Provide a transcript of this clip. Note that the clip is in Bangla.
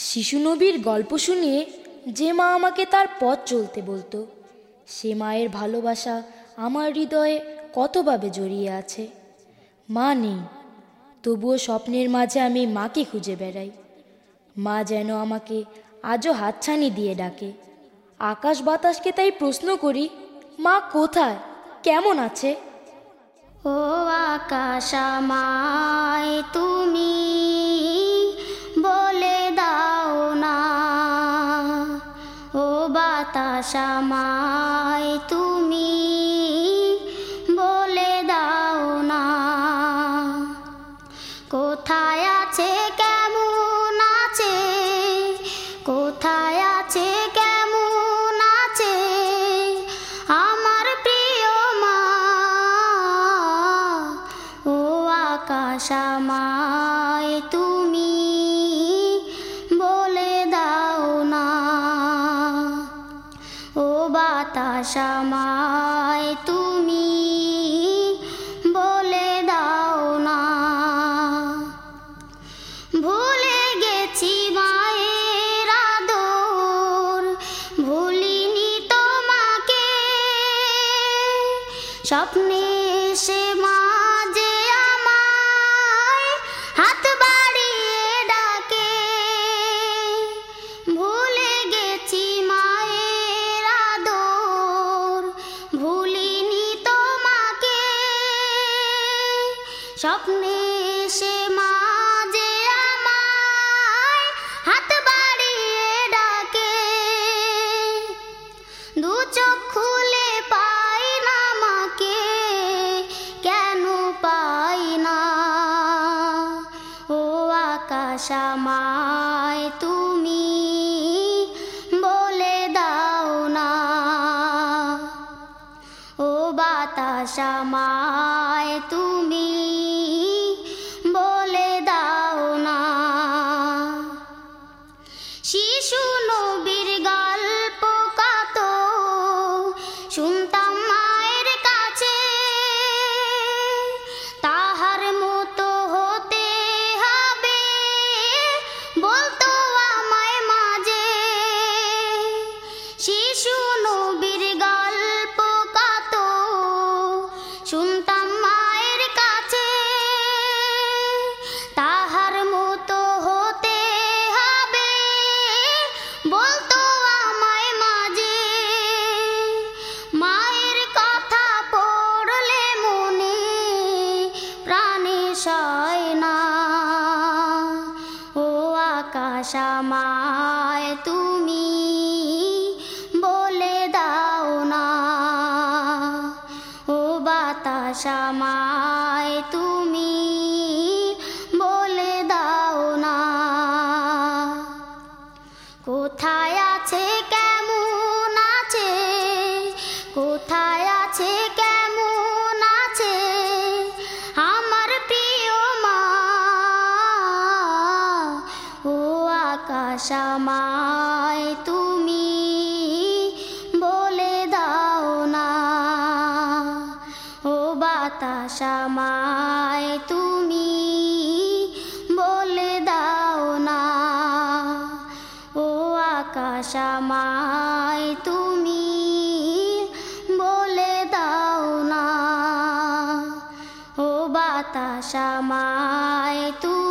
শিশু নবীর গল্প শুনিয়ে যে মা আমাকে তার পথ চলতে বলতো, সে মায়ের ভালোবাসা আমার হৃদয়ে কতভাবে জড়িয়ে আছে? মা নেই, তবুও স্বপ্নের মাঝে আমি মাকে খুঁজে বেড়াই। মা যেন আমাকে আজও হাতছানি দিয়ে ডাকে। আকাশ বাতাসকে তাই প্রশ্ন করি, মা কোথায়? কেমন আছে? ও আকাশামায় তুমি বাতাসামায় তুমি বলে দাও না। কোথায় আছে, কেমন আছে? কোথায় আছে, কেমন আছে? আমার প্রিয় মা। ও আকাশামায় তুমি। বাতাসামায় তুমি বলে দাও না। ভুলে গেছি মায়ের আদর ভুলিনি তোমাকে। স্বপ্নে স্বপ্নে সে আমায় হাত ডাকে। খুলে পাই না মাকে, কেন পাই না? ও তুমি বলে দাও না। ও শিশু নবীর গল্প কত? শুনতাম মায়ের কাছে, তাহার মতো হতে হবে। বলতো আমায় মাঝে, মায়ের কথা পড়লে মনে প্রাণে সয় না। ও আকাশামায় বাতাসামায় তুমি বলে দাও না। কোথায় আছে, কেমন আছে? কোথায় আছে, কেমন আছে? আমার প্রিয় মা। ও আকাশামায় তুমি আশামায় তুমি বলে দাও না। ও আকাশামায় তুমি বলে দাও না। ও বাতাসামায় তুমি